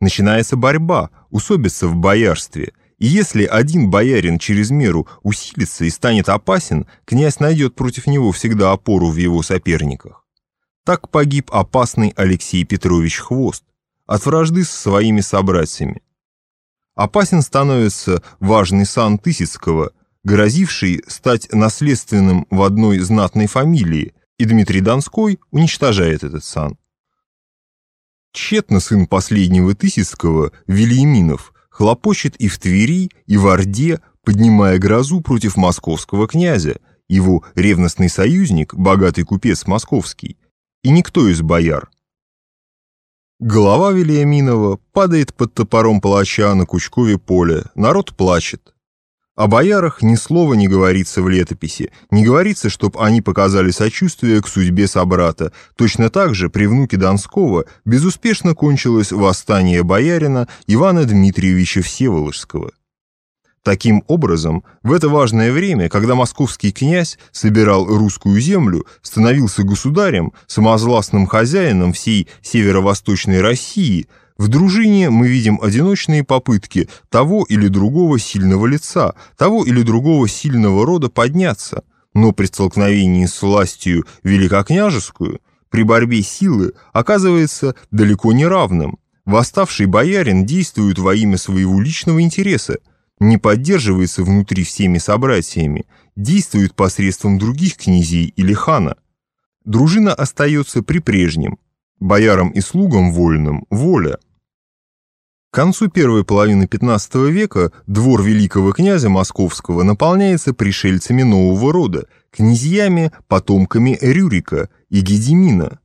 Начинается борьба, усобица в боярстве, и если один боярин через меру усилится и станет опасен, князь найдет против него всегда опору в его соперниках. Так погиб опасный Алексей Петрович Хвост от вражды с своими собратьями. Опасен становится важный сан Тысяцкого, грозивший стать наследственным в одной знатной фамилии, и Дмитрий Донской уничтожает этот сан. Тщетно сын последнего Тысяцкого, Велиминов, хлопочет и в Твери, и в Орде, поднимая грозу против московского князя, его ревностный союзник, богатый купец московский, и никто из бояр. Голова Вильяминова падает под топором палача на Кучкове поле, народ плачет. О боярах ни слова не говорится в летописи, не говорится, чтоб они показали сочувствие к судьбе собрата. Точно так же при внуке Донского безуспешно кончилось восстание боярина Ивана Дмитриевича Всеволожского. Таким образом, в это важное время, когда московский князь собирал русскую землю, становился государем, самозвластным хозяином всей северо-восточной России – в дружине мы видим одиночные попытки того или другого сильного лица, того или другого сильного рода подняться, но при столкновении с властью великокняжескую, при борьбе силы оказывается далеко не равным. Восставший боярин действует во имя своего личного интереса, не поддерживается внутри всеми собратьями, действует посредством других князей или хана. Дружина остается при прежнем. Боярам и слугам вольным – воля – к концу первой половины XV века двор великого князя Московского наполняется пришельцами нового рода, князьями, потомками Рюрика и Гедемина,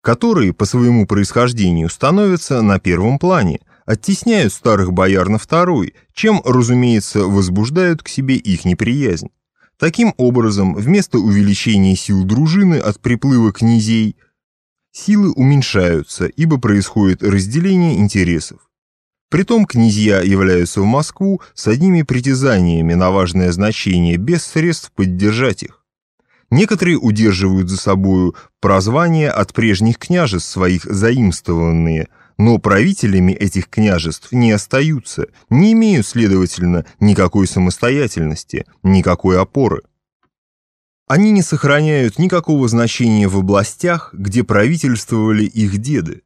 которые по своему происхождению становятся на первом плане, оттесняют старых бояр на второй, чем, разумеется, возбуждают к себе их неприязнь. Таким образом, вместо увеличения сил дружины от приплыва князей – силы уменьшаются, ибо происходит разделение интересов. Притом князья являются в Москву с одними притязаниями на важное значение, без средств поддержать их. Некоторые удерживают за собою прозвания от прежних княжеств своих заимствованные, но правителями этих княжеств не остаются, не имеют, следовательно, никакой самостоятельности, никакой опоры. Они не сохраняют никакого значения в областях, где правительствовали их деды.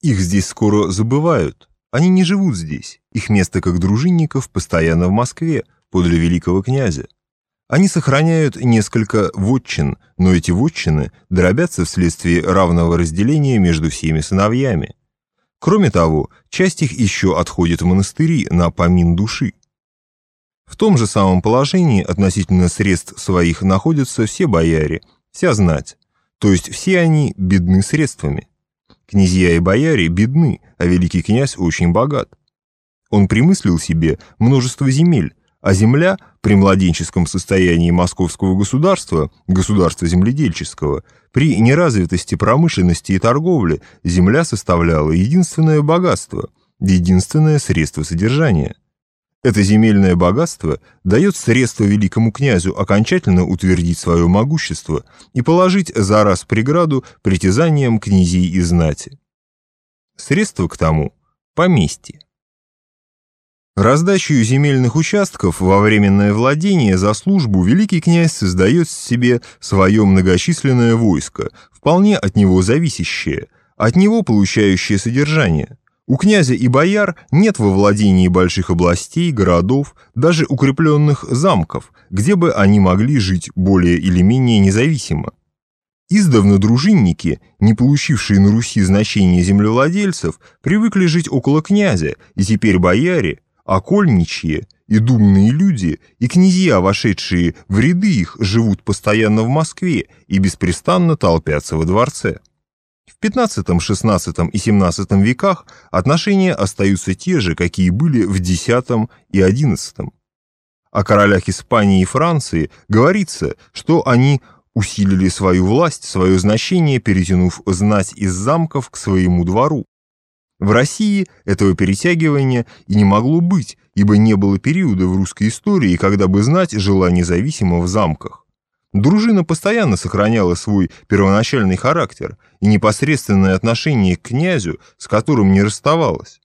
Их здесь скоро забывают. Они не живут здесь. Их место как дружинников постоянно в Москве, подле великого князя. Они сохраняют несколько вотчин, но эти вотчины дробятся вследствие равного разделения между всеми сыновьями. Кроме того, часть их еще отходит в монастыри на помин души. В том же самом положении относительно средств своих находятся все бояре, вся знать, то есть все они бедны средствами. Князья и бояре бедны, а великий князь очень богат. Он примыслил себе множество земель, а земля при младенческом состоянии московского государства, государства земледельческого, при неразвитости промышленности и торговли, земля составляла единственное богатство, единственное средство содержания. Это земельное богатство дает средства великому князю окончательно утвердить свое могущество и положить за раз преграду притязаниям князей и знати. Средства к тому – поместье. Раздачу земельных участков во временное владение за службу великий князь создает себе свое многочисленное войско, вполне от него зависящее, от него получающее содержание – у князя и бояр нет во владении больших областей, городов, даже укрепленных замков, где бы они могли жить более или менее независимо. Издавна дружинники, не получившие на Руси значения землевладельцев, привыкли жить около князя, и теперь бояре, окольничьи и думные люди, и князья, вошедшие в ряды их, живут постоянно в Москве и беспрестанно толпятся во дворце. В XV, XVI и XVII веках отношения остаются те же, какие были в X и XI. О королях Испании и Франции говорится, что они усилили свою власть, свое значение, перетянув знать из замков к своему двору. В России этого перетягивания и не могло быть, ибо не было периода в русской истории, когда бы знать жила независимо в замках. Дружина постоянно сохраняла свой первоначальный характер и непосредственное отношение к князю, с которым не расставалась.